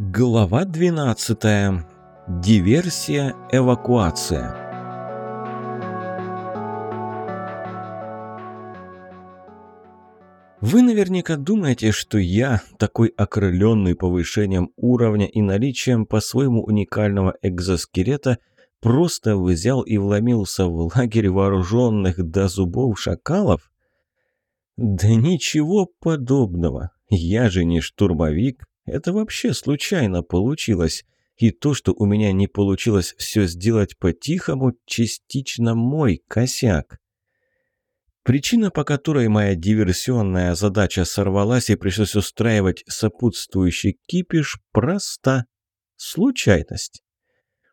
Глава 12. Диверсия, эвакуация. Вы наверняка думаете, что я, такой окрыленный повышением уровня и наличием по-своему уникального экзоскелета, просто взял и вломился в лагерь вооруженных до зубов шакалов? Да ничего подобного. Я же не штурмовик, это вообще случайно получилось. И то, что у меня не получилось все сделать по-тихому, частично мой косяк. Причина, по которой моя диверсионная задача сорвалась и пришлось устраивать сопутствующий кипиш, проста. Случайность.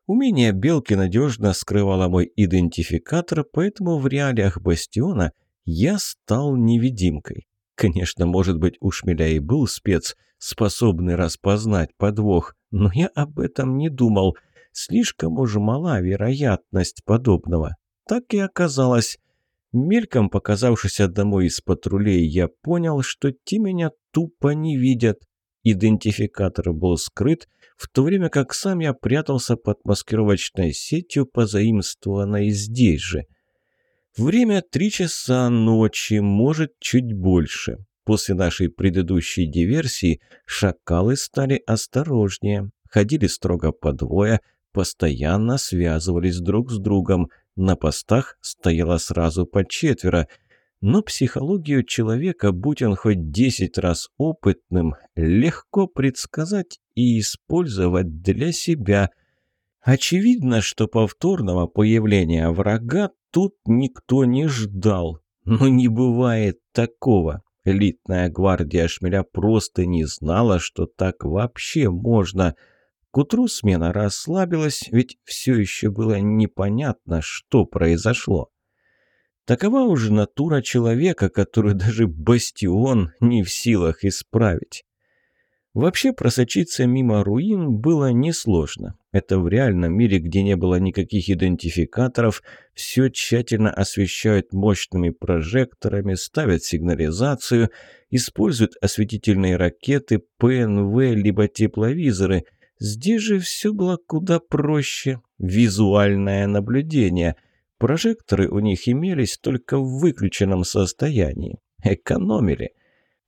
Умение Белки надежно скрывало мой идентификатор, поэтому в реалиях Бастиона я стал невидимкой. Конечно, может быть, у Шмеля и был спец, способный распознать подвох, но я об этом не думал. Слишком уж мала вероятность подобного. Так и оказалось. Мельком показавшись домой из патрулей, я понял, что те меня тупо не видят. Идентификатор был скрыт, в то время как сам я прятался под маскировочной сетью, позаимствованной здесь же. Время три часа ночи, может, чуть больше. После нашей предыдущей диверсии шакалы стали осторожнее, ходили строго по двое, постоянно связывались друг с другом. На постах стояло сразу по четверо. Но психологию человека, будь он хоть десять раз опытным, легко предсказать и использовать для себя. Очевидно, что повторного появления врага тут никто не ждал. Но не бывает такого. Элитная гвардия Шмеля просто не знала, что так вообще можно. К утру смена расслабилась, ведь все еще было непонятно, что произошло. Такова уже натура человека, которую даже бастион не в силах исправить. Вообще просочиться мимо руин было несложно. Это в реальном мире, где не было никаких идентификаторов, все тщательно освещают мощными прожекторами, ставят сигнализацию, используют осветительные ракеты, ПНВ, либо тепловизоры. Здесь же все было куда проще. Визуальное наблюдение. Прожекторы у них имелись только в выключенном состоянии. Экономили.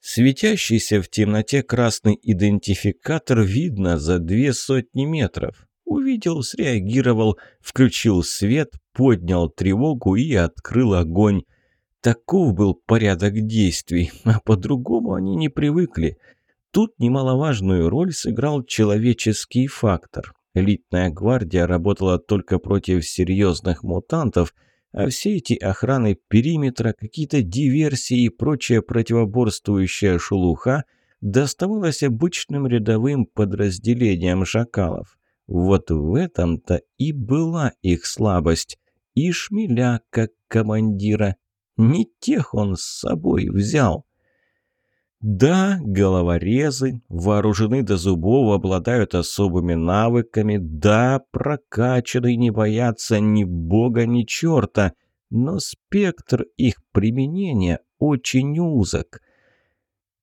Светящийся в темноте красный идентификатор видно за две сотни метров. Увидел, среагировал, включил свет, поднял тревогу и открыл огонь. Таков был порядок действий, а по-другому они не привыкли. Тут немаловажную роль сыграл человеческий фактор. Элитная гвардия работала только против серьезных мутантов – а все эти охраны периметра, какие-то диверсии и прочая противоборствующая шелуха доставалась обычным рядовым подразделениям шакалов. Вот в этом-то и была их слабость. И шмеля, как командира. Не тех он с собой взял. Да, головорезы, вооружены до зубов, обладают особыми навыками, да, прокачаны, не боятся ни бога, ни черта, но спектр их применения очень узок.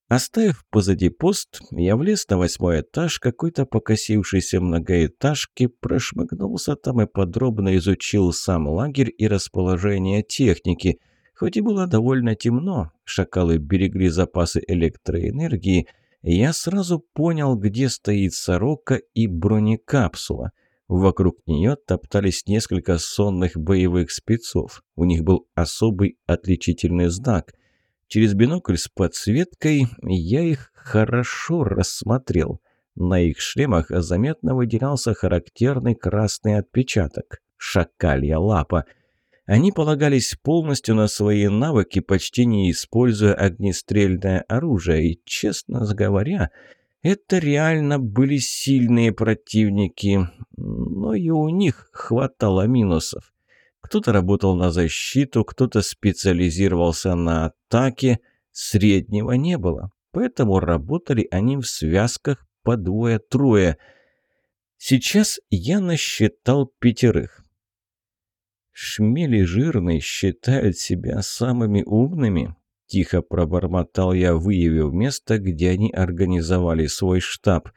Оставив позади пост, я влез на восьмой этаж какой-то покосившейся многоэтажки, прошмыгнулся там и подробно изучил сам лагерь и расположение техники – Хоть и было довольно темно, шакалы берегли запасы электроэнергии, я сразу понял, где стоит сорока и бронекапсула. Вокруг нее топтались несколько сонных боевых спецов. У них был особый отличительный знак. Через бинокль с подсветкой я их хорошо рассмотрел. На их шлемах заметно выделялся характерный красный отпечаток – шакалья лапа – они полагались полностью на свои навыки, почти не используя огнестрельное оружие, и, честно говоря, это реально были сильные противники, но и у них хватало минусов. Кто-то работал на защиту, кто-то специализировался на атаке, среднего не было, поэтому работали они в связках по двое-трое. Сейчас я насчитал пятерых. «Шмели жирные считают себя самыми умными?» Тихо пробормотал я, выявив место, где они организовали свой штаб.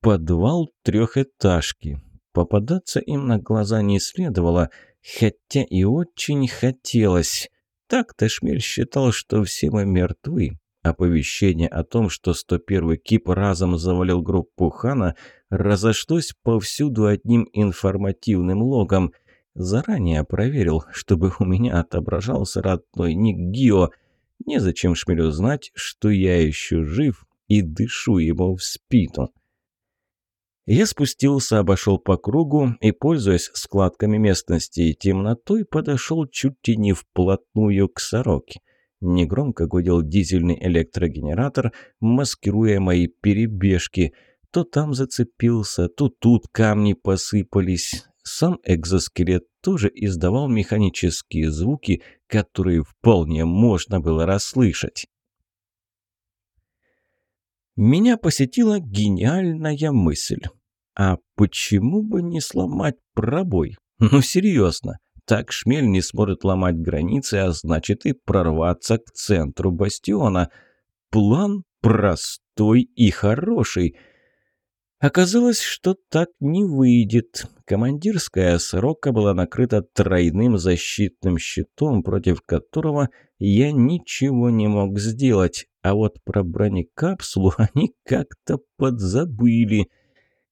Подвал трехэтажки. Попадаться им на глаза не следовало, хотя и очень хотелось. Так-то Шмель считал, что все мы мертвы. Оповещение о том, что 101-й КИП разом завалил группу Хана, разошлось повсюду одним информативным логом. Заранее проверил, чтобы у меня отображался родной ник Гио. Незачем Шмелю знать, что я еще жив и дышу ему в спину. Я спустился, обошел по кругу и, пользуясь складками местности и темнотой, подошел чуть ли не вплотную к сороке. Негромко гудел дизельный электрогенератор, маскируя мои перебежки. То там зацепился, то тут камни посыпались. Сам экзоскелет тоже издавал механические звуки, которые вполне можно было расслышать. Меня посетила гениальная мысль. А почему бы не сломать пробой? Ну, серьезно. Так шмель не сможет ломать границы, а значит и прорваться к центру бастиона. План простой и хороший. Оказалось, что так не выйдет. Командирская срока была накрыта тройным защитным щитом, против которого я ничего не мог сделать. А вот про бронекапсулу они как-то подзабыли.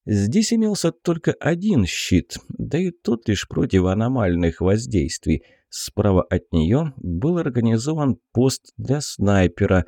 Здесь имелся только один щит, да и тот лишь против аномальных воздействий. Справа от нее был организован пост для снайпера.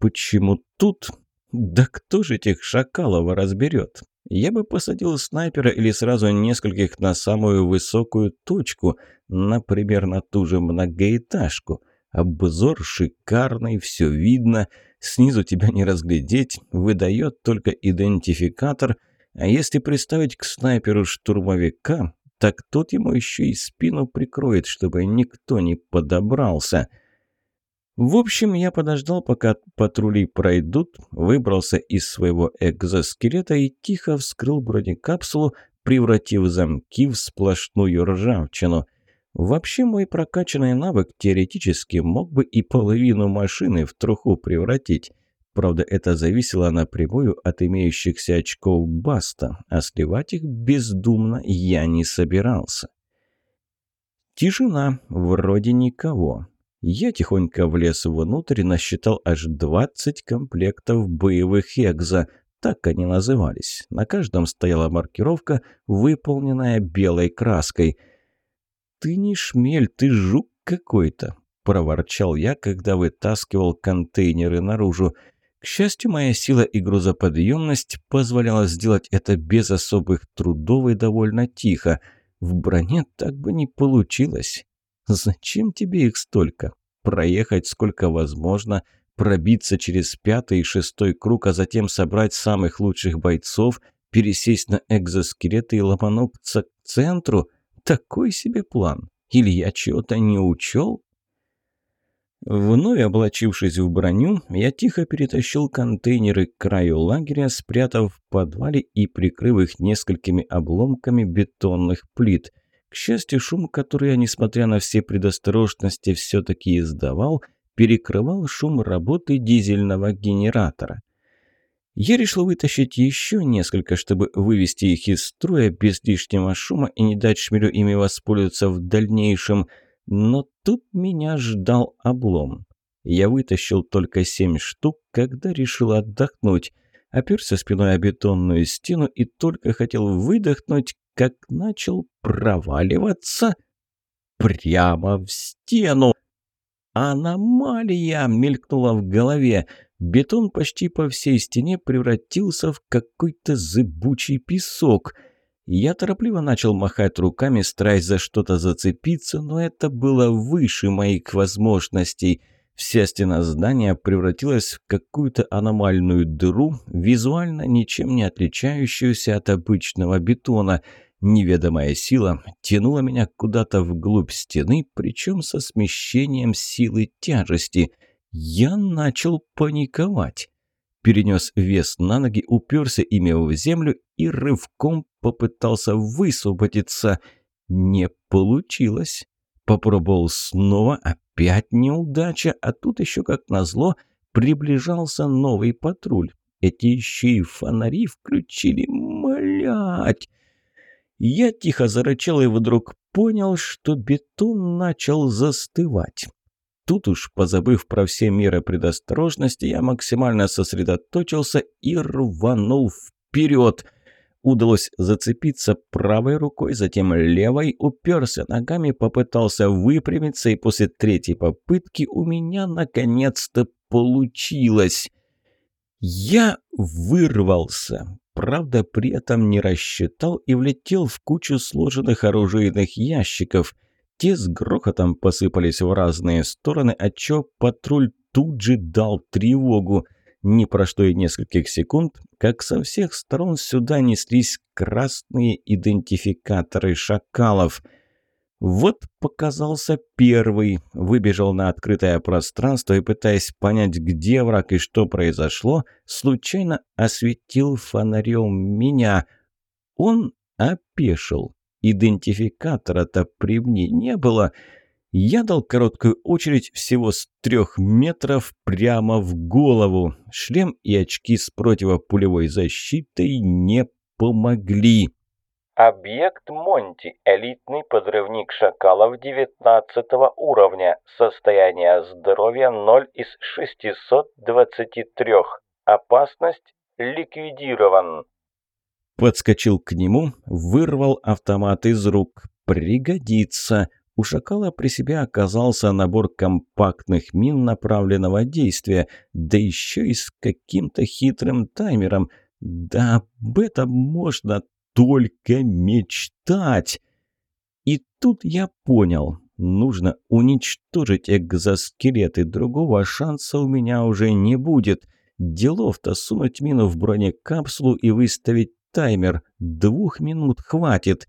Почему тут? Да кто же этих шакалов разберет? Я бы посадил снайпера или сразу нескольких на самую высокую точку, например, на ту же многоэтажку. Обзор шикарный, все видно, снизу тебя не разглядеть, выдает только идентификатор – а если приставить к снайперу штурмовика, так тот ему еще и спину прикроет, чтобы никто не подобрался. В общем, я подождал, пока патрули пройдут, выбрался из своего экзоскелета и тихо вскрыл бронекапсулу, превратив замки в сплошную ржавчину. Вообще, мой прокачанный навык теоретически мог бы и половину машины в труху превратить. Правда, это зависело напрямую от имеющихся очков Баста, а сливать их бездумно я не собирался. Тишина, вроде никого. Я тихонько влез внутрь и насчитал аж 20 комплектов боевых экзо, так они назывались. На каждом стояла маркировка, выполненная белой краской. «Ты не шмель, ты жук какой-то», – проворчал я, когда вытаскивал контейнеры наружу. К счастью, моя сила и грузоподъемность позволяла сделать это без особых трудов и довольно тихо. В броне так бы не получилось. Зачем тебе их столько? Проехать сколько возможно, пробиться через пятый и шестой круг, а затем собрать самых лучших бойцов, пересесть на экзоскелеты и ломануться к центру? Такой себе план. Или я чего-то не учел? Вновь облачившись в броню, я тихо перетащил контейнеры к краю лагеря, спрятав в подвале и прикрыв их несколькими обломками бетонных плит. К счастью, шум, который я, несмотря на все предосторожности, все-таки издавал, перекрывал шум работы дизельного генератора. Я решил вытащить еще несколько, чтобы вывести их из строя без лишнего шума и не дать шмелю ими воспользоваться в дальнейшем – но тут меня ждал облом. Я вытащил только семь штук, когда решил отдохнуть. Оперся спиной о бетонную стену и только хотел выдохнуть, как начал проваливаться прямо в стену. «Аномалия!» — мелькнула в голове. Бетон почти по всей стене превратился в какой-то зыбучий песок — я торопливо начал махать руками, стараясь за что-то зацепиться, но это было выше моих возможностей. Вся стена здания превратилась в какую-то аномальную дыру, визуально ничем не отличающуюся от обычного бетона. Неведомая сила тянула меня куда-то вглубь стены, причем со смещением силы тяжести. Я начал паниковать перенес вес на ноги, уперся ими в землю и рывком попытался высвободиться. Не получилось. Попробовал снова, опять неудача, а тут еще, как назло, приближался новый патруль. Эти еще и фонари включили, млять! Я тихо зарычал и вдруг понял, что бетон начал застывать. Тут уж, позабыв про все меры предосторожности, я максимально сосредоточился и рванул вперед. Удалось зацепиться правой рукой, затем левой, уперся ногами, попытался выпрямиться, и после третьей попытки у меня наконец-то получилось. Я вырвался. Правда, при этом не рассчитал и влетел в кучу сложенных оружейных ящиков – те с грохотом посыпались в разные стороны, отчего патруль тут же дал тревогу. Не прошло и нескольких секунд, как со всех сторон сюда неслись красные идентификаторы шакалов. Вот показался первый, выбежал на открытое пространство и, пытаясь понять, где враг и что произошло, случайно осветил фонарем меня. Он опешил. Идентификатора-то при мне не было. Я дал короткую очередь всего с трех метров прямо в голову. Шлем и очки с противопулевой защитой не помогли. Объект Монти. Элитный подрывник шакалов 19 уровня. Состояние здоровья 0 из 623. Опасность ликвидирован. Подскочил к нему, вырвал автомат из рук. «Пригодится!» У «Шакала» при себе оказался набор компактных мин направленного действия, да еще и с каким-то хитрым таймером. Да об этом можно только мечтать! И тут я понял, нужно уничтожить экзоскелеты, другого шанса у меня уже не будет. Делов-то сунуть мину в бронекапсулу и выставить таймер. Двух минут хватит.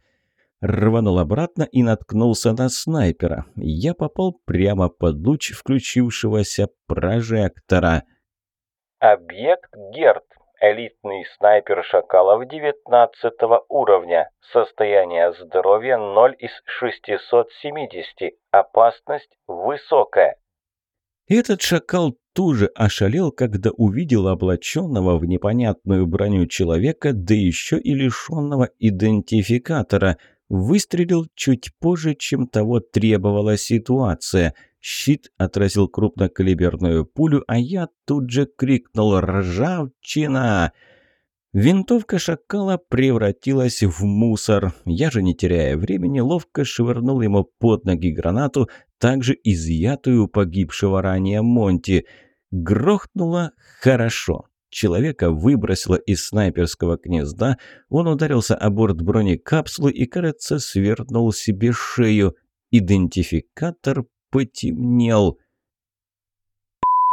Рванул обратно и наткнулся на снайпера. Я попал прямо под луч включившегося прожектора. Объект Герт. Элитный снайпер шакалов 19 уровня. Состояние здоровья 0 из 670. Опасность высокая. Этот шакал тоже ошалел, когда увидел облаченного в непонятную броню человека, да еще и лишенного идентификатора. Выстрелил чуть позже, чем того требовала ситуация. Щит отразил крупнокалиберную пулю, а я тут же крикнул «Ржавчина!». Винтовка шакала превратилась в мусор. Я же, не теряя времени, ловко швырнул ему под ноги гранату, также изъятую у погибшего ранее Монти – Грохнуло хорошо. Человека выбросило из снайперского гнезда, он ударился о борт бронекапсулы и, кажется, свернул себе шею. Идентификатор потемнел.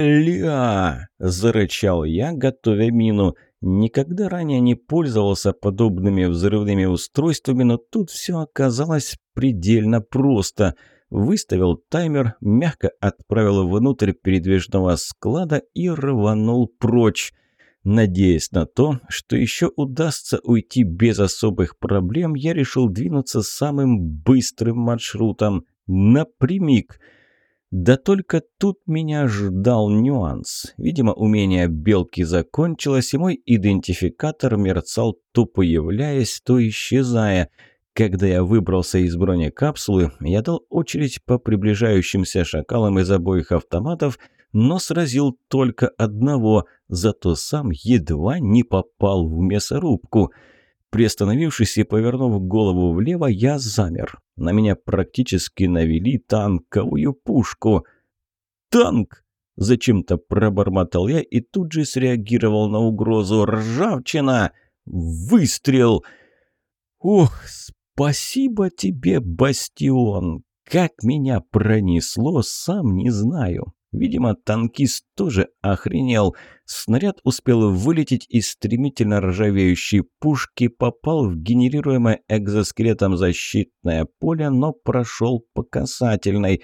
«Ля!» – зарычал я, готовя мину. Никогда ранее не пользовался подобными взрывными устройствами, но тут все оказалось предельно просто – выставил таймер, мягко отправил внутрь передвижного склада и рванул прочь. Надеясь на то, что еще удастся уйти без особых проблем, я решил двинуться самым быстрым маршрутом, напрямик. Да только тут меня ждал нюанс. Видимо, умение белки закончилось, и мой идентификатор мерцал то появляясь, то исчезая – когда я выбрался из бронекапсулы, я дал очередь по приближающимся шакалам из обоих автоматов, но сразил только одного, зато сам едва не попал в мясорубку. Приостановившись и повернув голову влево, я замер. На меня практически навели танковую пушку. «Танк!» – зачем-то пробормотал я и тут же среагировал на угрозу. «Ржавчина! Выстрел!» «Ух, «Спасибо тебе, Бастион! Как меня пронесло, сам не знаю. Видимо, танкист тоже охренел. Снаряд успел вылететь из стремительно ржавеющей пушки, попал в генерируемое экзоскелетом защитное поле, но прошел по касательной.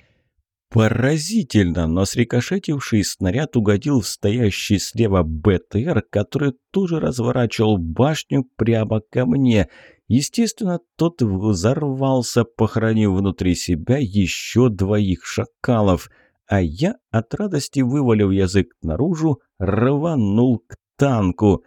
Поразительно, но срикошетивший снаряд угодил в стоящий слева БТР, который тоже разворачивал башню прямо ко мне – Естественно, тот взорвался, похоронив внутри себя еще двоих шакалов, а я, от радости вывалив язык наружу, рванул к танку.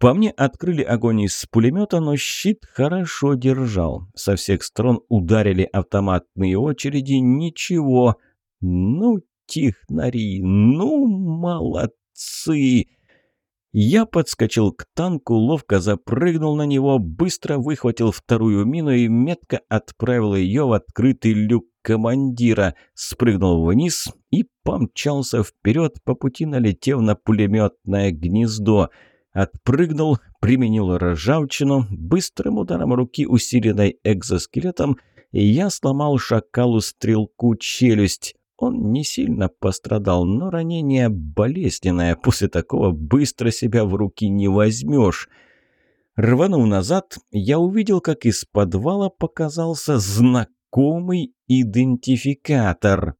По мне открыли огонь из пулемета, но щит хорошо держал. Со всех сторон ударили автоматные очереди. Ничего. Ну, технари, ну, молодцы. Я подскочил к танку, ловко запрыгнул на него, быстро выхватил вторую мину и метко отправил ее в открытый люк командира, спрыгнул вниз и помчался вперед, по пути налетев на пулеметное гнездо. Отпрыгнул, применил ржавчину, быстрым ударом руки, усиленной экзоскелетом, я сломал шакалу-стрелку челюсть. Он не сильно пострадал, но ранение болезненное. После такого быстро себя в руки не возьмешь. Рванув назад, я увидел, как из подвала показался знакомый идентификатор.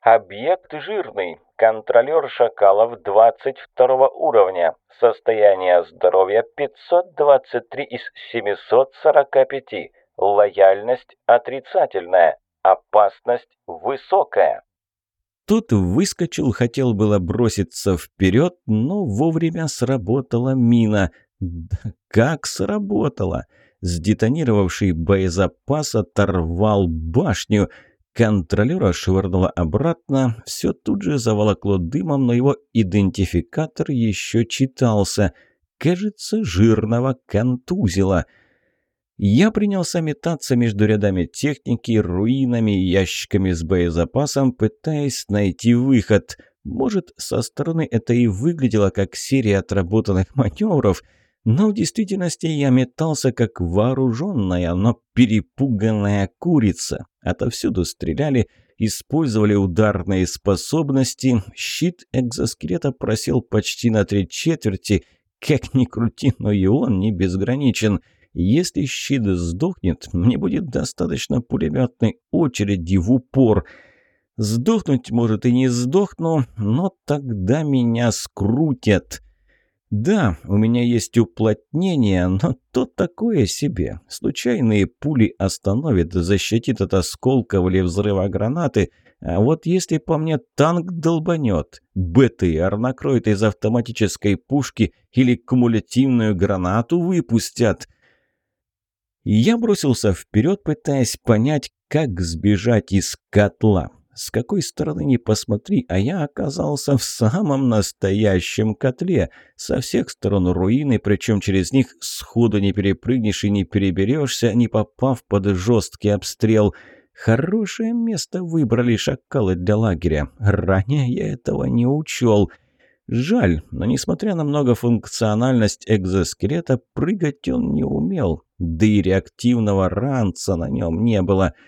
Объект жирный. Контролер шакалов 22 уровня. Состояние здоровья 523 из 745. Лояльность отрицательная. Опасность высокая. Тут выскочил, хотел было броситься вперед, но вовремя сработала мина. Да как сработала? Сдетонировавший боезапас оторвал башню – Контролера швырнуло обратно, все тут же заволокло дымом, но его идентификатор еще читался. Кажется, жирного контузило. Я принялся метаться между рядами техники, руинами и ящиками с боезапасом, пытаясь найти выход. Может, со стороны это и выглядело как серия отработанных маневров – но в действительности я метался как вооруженная, но перепуганная курица. Отовсюду стреляли, использовали ударные способности. Щит экзоскелета просел почти на три четверти. Как ни крути, но и он не безграничен. Если щит сдохнет, мне будет достаточно пулеметной очереди в упор. Сдохнуть, может, и не сдохну, но тогда меня скрутят. Да, у меня есть уплотнение, но то такое себе. Случайные пули остановит, защитит от осколков или взрыва гранаты. А вот если по мне танк долбанет, БТР накроет из автоматической пушки или кумулятивную гранату выпустят. Я бросился вперед, пытаясь понять, как сбежать из котла. С какой стороны ни посмотри, а я оказался в самом настоящем котле. Со всех сторон руины, причем через них сходу не перепрыгнешь и не переберешься, не попав под жесткий обстрел. Хорошее место выбрали шакалы для лагеря. Ранее я этого не учел. Жаль, но несмотря на многофункциональность экзоскелета, прыгать он не умел. Да и реактивного ранца на нем не было —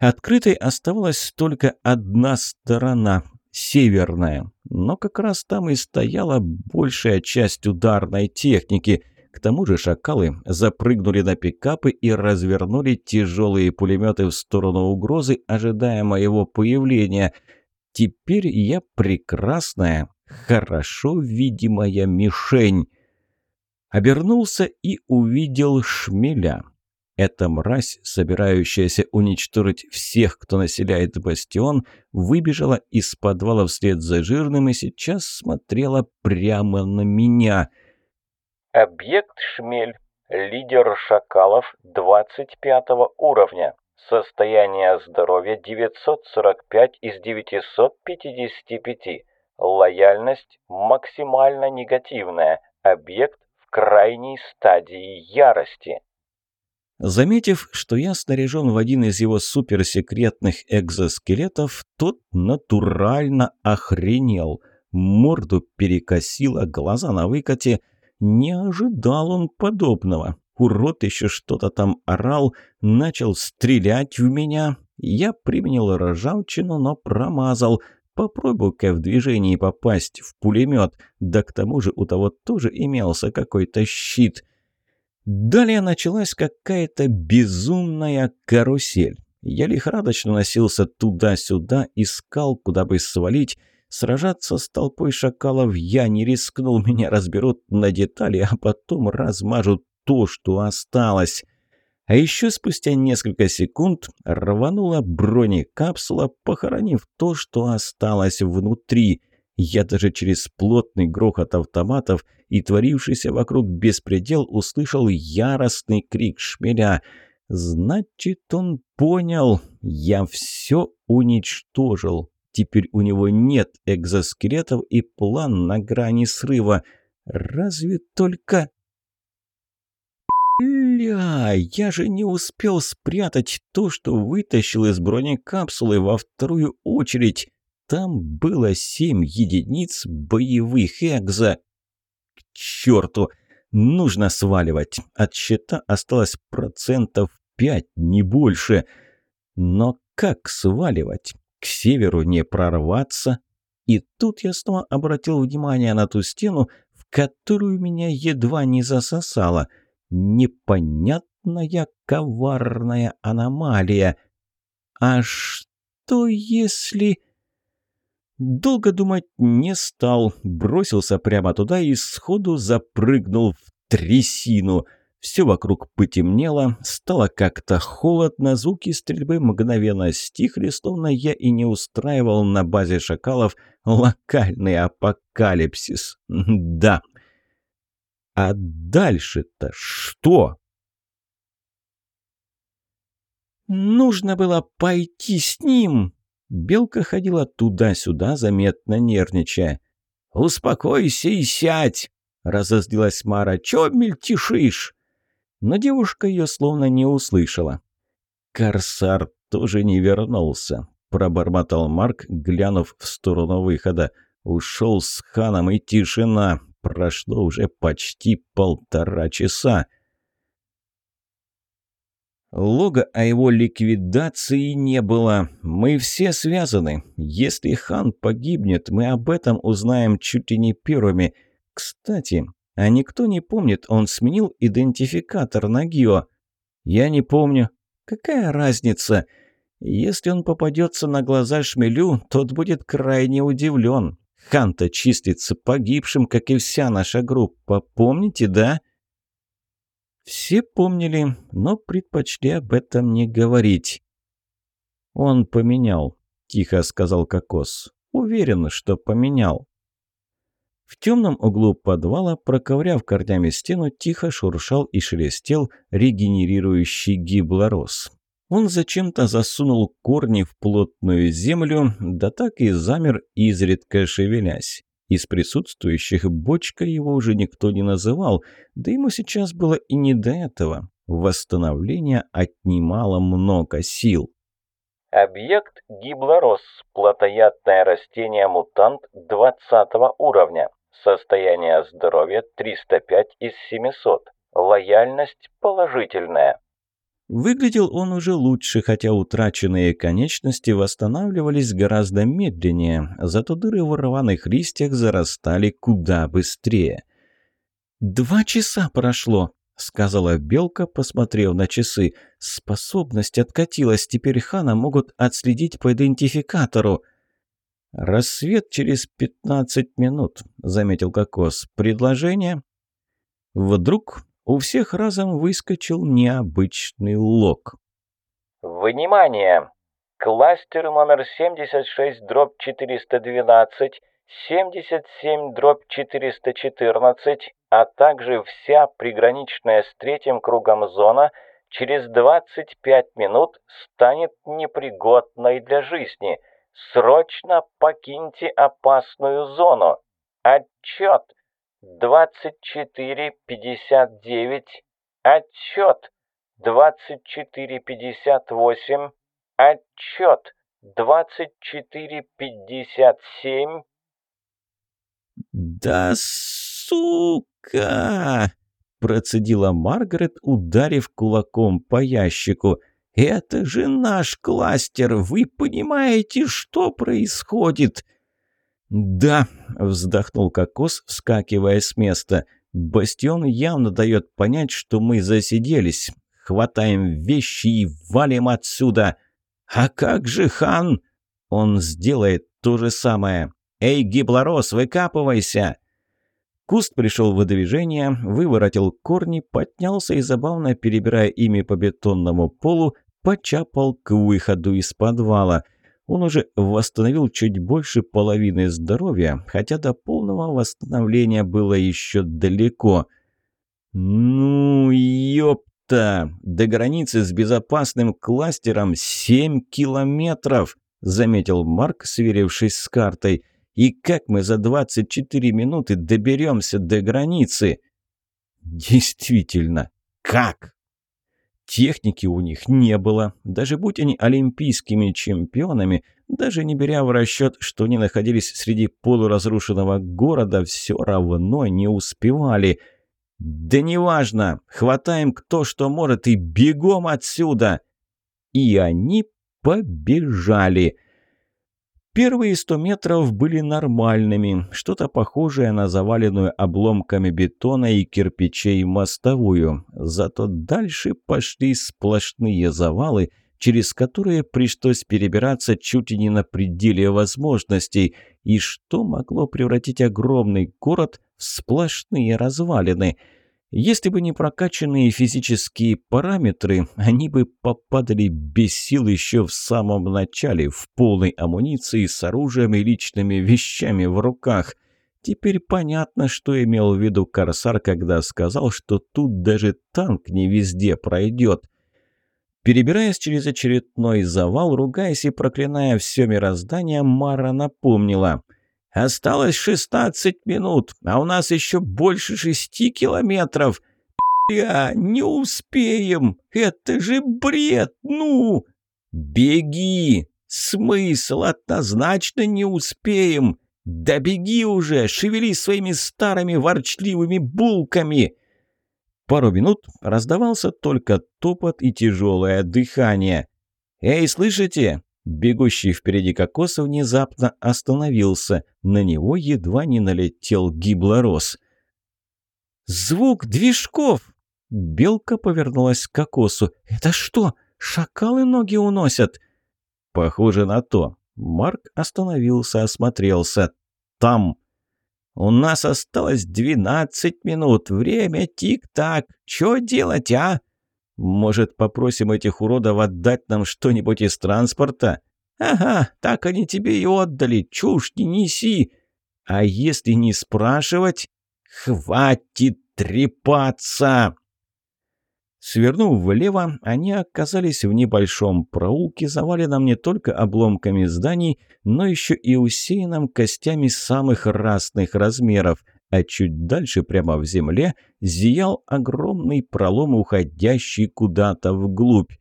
Открытой оставалась только одна сторона – северная. Но как раз там и стояла большая часть ударной техники. К тому же шакалы запрыгнули на пикапы и развернули тяжелые пулеметы в сторону угрозы, ожидая моего появления. Теперь я прекрасная, хорошо видимая мишень. Обернулся и увидел шмеля. Эта мразь, собирающаяся уничтожить всех, кто населяет бастион, выбежала из подвала вслед за жирным и сейчас смотрела прямо на меня. Объект «Шмель». Лидер шакалов 25 уровня. Состояние здоровья 945 из 955. Лояльность максимально негативная. Объект в крайней стадии ярости. Заметив, что я снаряжен в один из его суперсекретных экзоскелетов, тот натурально охренел. Морду перекосило, глаза на выкате. Не ожидал он подобного. Урод еще что-то там орал, начал стрелять в меня. Я применил ржавчину, но промазал. Попробуй-ка в движении попасть в пулемет. Да к тому же у того тоже имелся какой-то щит. Далее началась какая-то безумная карусель. Я лихорадочно носился туда-сюда, искал, куда бы свалить. Сражаться с толпой шакалов я не рискнул, меня разберут на детали, а потом размажут то, что осталось. А еще спустя несколько секунд рванула бронекапсула, похоронив то, что осталось внутри. Я даже через плотный грохот автоматов и творившийся вокруг беспредел услышал яростный крик шмеля. Значит, он понял, я все уничтожил. Теперь у него нет экзоскелетов и план на грани срыва. Разве только... Бля, я же не успел спрятать то, что вытащил из бронекапсулы во вторую очередь. Там было семь единиц боевых экзо. К черту! Нужно сваливать. От счета осталось процентов пять, не больше. Но как сваливать? К северу не прорваться? И тут я снова обратил внимание на ту стену, в которую меня едва не засосало – непонятная коварная аномалия. А что если... Долго думать не стал, бросился прямо туда и сходу запрыгнул в трясину. Все вокруг потемнело, стало как-то холодно, звуки стрельбы мгновенно стихли, словно я и не устраивал на базе шакалов локальный апокалипсис. Да, а дальше-то что? Нужно было пойти с ним. Белка ходила туда-сюда, заметно нервничая. «Успокойся и сядь!» — разозлилась Мара. «Чё мельтешишь?» Но девушка ее словно не услышала. «Корсар тоже не вернулся», — пробормотал Марк, глянув в сторону выхода. «Ушел с ханом и тишина. Прошло уже почти полтора часа. Лога о его ликвидации не было. Мы все связаны. Если хан погибнет, мы об этом узнаем чуть ли не первыми. Кстати, а никто не помнит, он сменил идентификатор на Гио. Я не помню. Какая разница? Если он попадется на глаза шмелю, тот будет крайне удивлен. Ханта числится погибшим, как и вся наша группа. Помните, да?» Все помнили, но предпочли об этом не говорить. «Он поменял», — тихо сказал Кокос. «Уверен, что поменял». В темном углу подвала, проковыряв корнями стену, тихо шуршал и шелестел регенерирующий гиблорос. Он зачем-то засунул корни в плотную землю, да так и замер, изредка шевелясь. Из присутствующих бочка его уже никто не называл, да ему сейчас было и не до этого. Восстановление отнимало много сил. Объект гиблорос, плотоядное растение-мутант 20 уровня. Состояние здоровья 305 из 700. Лояльность положительная. Выглядел он уже лучше, хотя утраченные конечности восстанавливались гораздо медленнее, зато дыры в рваных листьях зарастали куда быстрее. «Два часа прошло», — сказала Белка, посмотрев на часы. «Способность откатилась, теперь Хана могут отследить по идентификатору». «Рассвет через пятнадцать минут», — заметил Кокос. «Предложение?» Вдруг у всех разом выскочил необычный лог. «Внимание! Кластер номер 76 дробь 412, 77 дробь 414, а также вся приграничная с третьим кругом зона через 25 минут станет непригодной для жизни. Срочно покиньте опасную зону. Отчет! Двадцать четыре пятьдесят девять, отчет двадцать четыре пятьдесят восемь, отчет двадцать четыре пятьдесят семь. «Да сука!» – процедила Маргарет, ударив кулаком по ящику. «Это же наш кластер! Вы понимаете, что происходит?» «Да», — вздохнул Кокос, вскакивая с места. «Бастион явно дает понять, что мы засиделись. Хватаем вещи и валим отсюда. А как же хан?» «Он сделает то же самое. Эй, гиблорос, выкапывайся!» Куст пришел в движение, выворотил корни, поднялся и, забавно перебирая ими по бетонному полу, почапал к выходу из подвала — Он уже восстановил чуть больше половины здоровья, хотя до полного восстановления было еще далеко. «Ну, ёпта! До границы с безопасным кластером семь километров!» — заметил Марк, сверившись с картой. «И как мы за 24 минуты доберемся до границы?» «Действительно, как?» Техники у них не было. Даже будь они олимпийскими чемпионами, даже не беря в расчет, что они находились среди полуразрушенного города, все равно не успевали. «Да неважно! Хватаем кто что может и бегом отсюда!» И они побежали. Первые сто метров были нормальными, что-то похожее на заваленную обломками бетона и кирпичей мостовую. Зато дальше пошли сплошные завалы, через которые пришлось перебираться чуть не на пределе возможностей, и что могло превратить огромный город в сплошные развалины – если бы не прокачанные физические параметры, они бы попадали без сил еще в самом начале, в полной амуниции с оружием и личными вещами в руках. Теперь понятно, что имел в виду Корсар, когда сказал, что тут даже танк не везде пройдет. Перебираясь через очередной завал, ругаясь и проклиная все мироздание, Мара напомнила – Осталось шестнадцать минут, а у нас еще больше шести километров. Бля, не успеем! Это же бред, ну! Беги! Смысл однозначно не успеем! Да беги уже, шевели своими старыми ворчливыми булками!» Пару минут раздавался только топот и тяжелое дыхание. «Эй, слышите? Бегущий впереди кокоса внезапно остановился. На него едва не налетел гиблорос. «Звук движков!» Белка повернулась к кокосу. «Это что, шакалы ноги уносят?» «Похоже на то». Марк остановился, осмотрелся. «Там!» «У нас осталось двенадцать минут. Время тик-так. Чё делать, а?» Может, попросим этих уродов отдать нам что-нибудь из транспорта? Ага, так они тебе и отдали, чушь не неси. А если не спрашивать? Хватит трепаться! Свернув влево, они оказались в небольшом проулке, заваленном не только обломками зданий, но еще и усеянном костями самых разных размеров – а чуть дальше, прямо в земле, зиял огромный пролом, уходящий куда-то вглубь.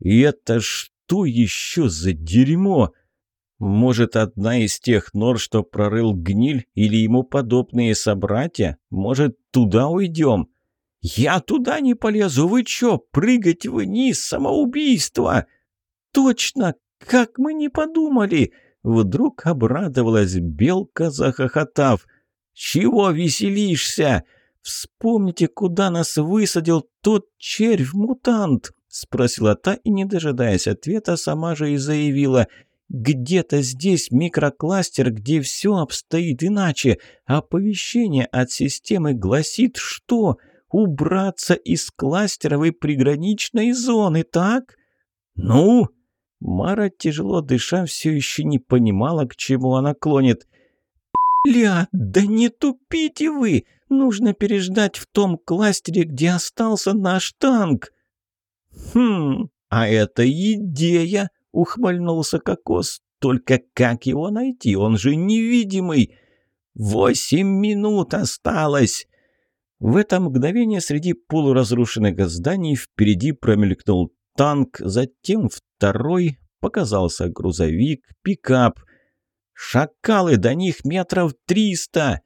И это что еще за дерьмо? Может, одна из тех нор, что прорыл гниль, или ему подобные собратья? Может, туда уйдем? «Я туда не полезу, вы чё, прыгать вниз, самоубийство!» «Точно, как мы не подумали!» Вдруг обрадовалась белка, захохотав – «Чего веселишься? Вспомните, куда нас высадил тот червь-мутант!» — спросила та и, не дожидаясь ответа, сама же и заявила. «Где-то здесь микрокластер, где все обстоит иначе. Оповещение от системы гласит, что убраться из кластеровой приграничной зоны, так?» «Ну?» Мара, тяжело дыша, все еще не понимала, к чему она клонит. «Ля, да не тупите вы! Нужно переждать в том кластере, где остался наш танк!» «Хм, а это идея!» — ухмыльнулся Кокос. «Только как его найти? Он же невидимый!» «Восемь минут осталось!» В это мгновение среди полуразрушенных зданий впереди промелькнул танк, затем второй, показался грузовик, пикап — Шакалы, до них метров триста!»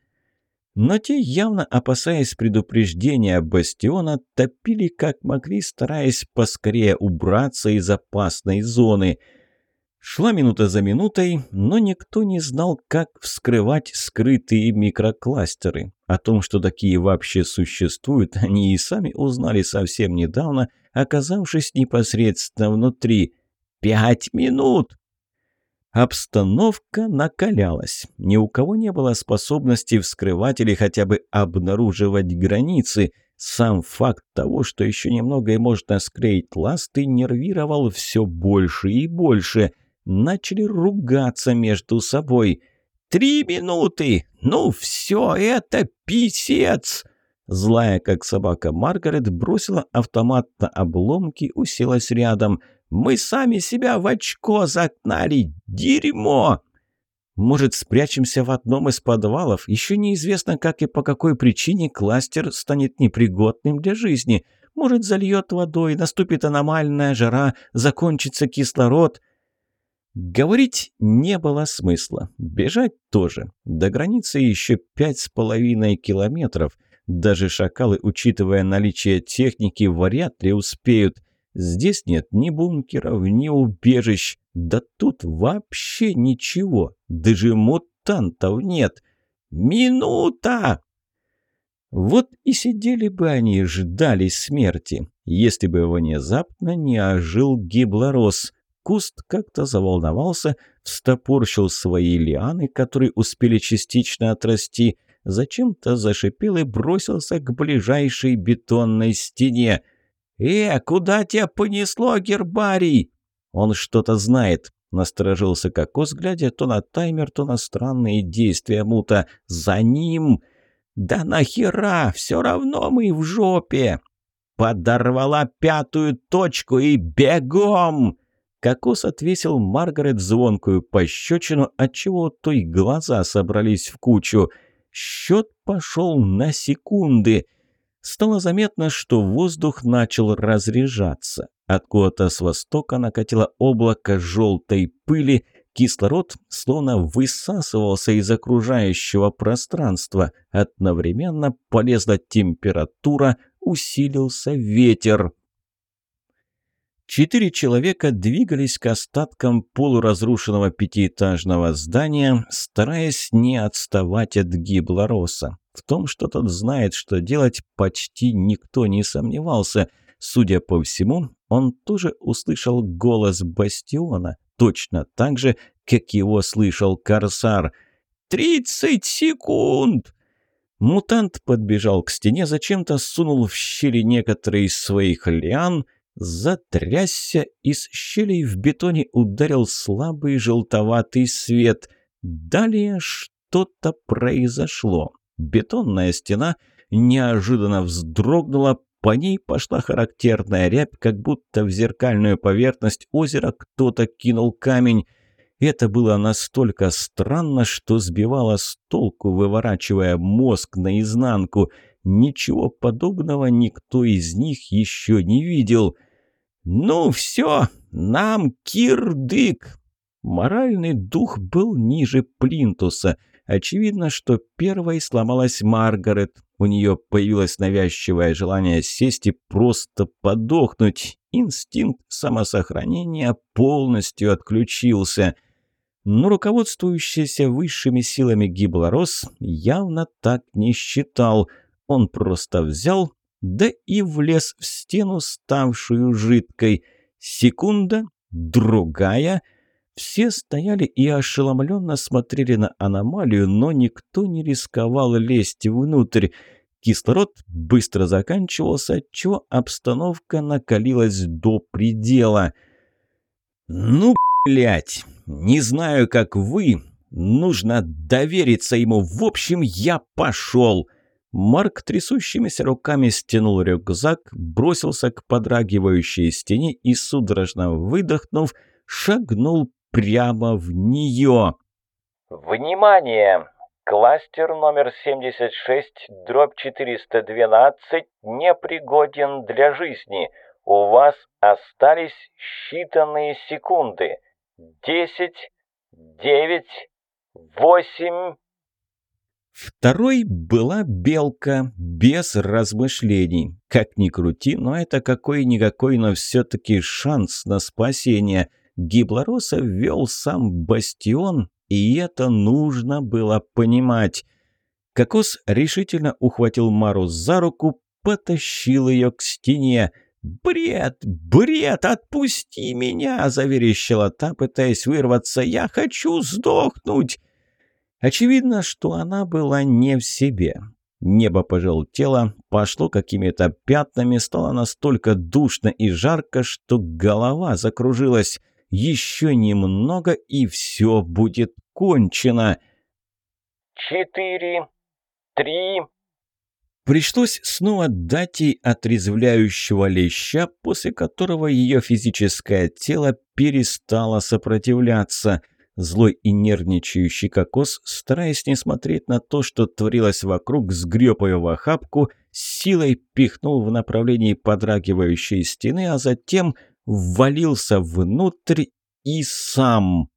Но те, явно опасаясь предупреждения Бастиона, топили как могли, стараясь поскорее убраться из опасной зоны. Шла минута за минутой, но никто не знал, как вскрывать скрытые микрокластеры. О том, что такие вообще существуют, они и сами узнали совсем недавно, оказавшись непосредственно внутри. «Пять минут!» Обстановка накалялась. Ни у кого не было способности вскрывать или хотя бы обнаруживать границы. Сам факт того, что еще немного и можно склеить ласты, нервировал все больше и больше. начали ругаться между собой. «Три минуты! Ну все, это писец!» Злая, как собака Маргарет, бросила автомат на обломки, уселась рядом. «Мы сами себя в очко загнали! Дерьмо!» «Может, спрячемся в одном из подвалов? Еще неизвестно, как и по какой причине кластер станет непригодным для жизни. Может, зальет водой, наступит аномальная жара, закончится кислород». Говорить не было смысла. Бежать тоже. До границы еще пять с половиной километров. Даже шакалы, учитывая наличие техники, вряд ли успеют. Здесь нет ни бункеров, ни убежищ. Да тут вообще ничего. Даже мутантов нет. Минута! Вот и сидели бы они, ждали смерти, если бы внезапно не ожил гиблорос. Куст как-то заволновался, встопорщил свои лианы, которые успели частично отрасти, зачем-то зашипел и бросился к ближайшей бетонной стене. «Э, куда тебя понесло, гербарий?» «Он что-то знает», — насторожился Кокос, глядя то на таймер, то на странные действия мута. «За ним!» «Да нахера? Все равно мы в жопе!» «Подорвала пятую точку и бегом!» Кокос отвесил Маргарет звонкую пощечину, отчего той глаза собрались в кучу — Счет пошел на секунды. Стало заметно, что воздух начал разряжаться. Откуда-то с востока накатило облако желтой пыли, кислород словно высасывался из окружающего пространства. Одновременно полезла температура, усилился ветер. Четыре человека двигались к остаткам полуразрушенного пятиэтажного здания, стараясь не отставать от гиблороса. В том, что тот знает, что делать, почти никто не сомневался. Судя по всему, он тоже услышал голос Бастиона, точно так же, как его слышал Корсар. «Тридцать секунд!» Мутант подбежал к стене, зачем-то сунул в щели некоторые из своих лиан – затрясся, из щелей в бетоне ударил слабый желтоватый свет. Далее что-то произошло. Бетонная стена неожиданно вздрогнула, по ней пошла характерная рябь, как будто в зеркальную поверхность озера кто-то кинул камень. Это было настолько странно, что сбивало с толку, выворачивая мозг наизнанку. Ничего подобного никто из них еще не видел. «Ну все, нам кирдык!» Моральный дух был ниже плинтуса. Очевидно, что первой сломалась Маргарет. У нее появилось навязчивое желание сесть и просто подохнуть. Инстинкт самосохранения полностью отключился. Но руководствующийся высшими силами Гиблорос явно так не считал. Он просто взял да и влез в стену, ставшую жидкой. Секунда, другая. Все стояли и ошеломленно смотрели на аномалию, но никто не рисковал лезть внутрь. Кислород быстро заканчивался, отчего обстановка накалилась до предела. «Ну, блядь, не знаю, как вы, нужно довериться ему. В общем, я пошел!» Марк трясущимися руками стянул рюкзак, бросился к подрагивающей стене и, судорожно выдохнув, шагнул прямо в нее. «Внимание! Кластер номер 76, дробь 412, непригоден для жизни. У вас остались считанные секунды. Десять, девять, восемь...» Второй была белка, без размышлений. Как ни крути, но это какой-никакой, но все-таки шанс на спасение. Гиблороса ввел сам Бастион, и это нужно было понимать. Кокос решительно ухватил Мару за руку, потащил ее к стене. «Бред! Бред! Отпусти меня!» – заверещала та, пытаясь вырваться. «Я хочу сдохнуть!» Очевидно, что она была не в себе. Небо пожелтело, пошло какими-то пятнами, стало настолько душно и жарко, что голова закружилась. Еще немного, и все будет кончено. Четыре, три, Пришлось снова дать ей отрезвляющего леща, после которого ее физическое тело перестало сопротивляться. Злой и нервничающий кокос, стараясь не смотреть на то, что творилось вокруг, сгреб ее в охапку, силой пихнул в направлении подрагивающей стены, а затем ввалился внутрь и сам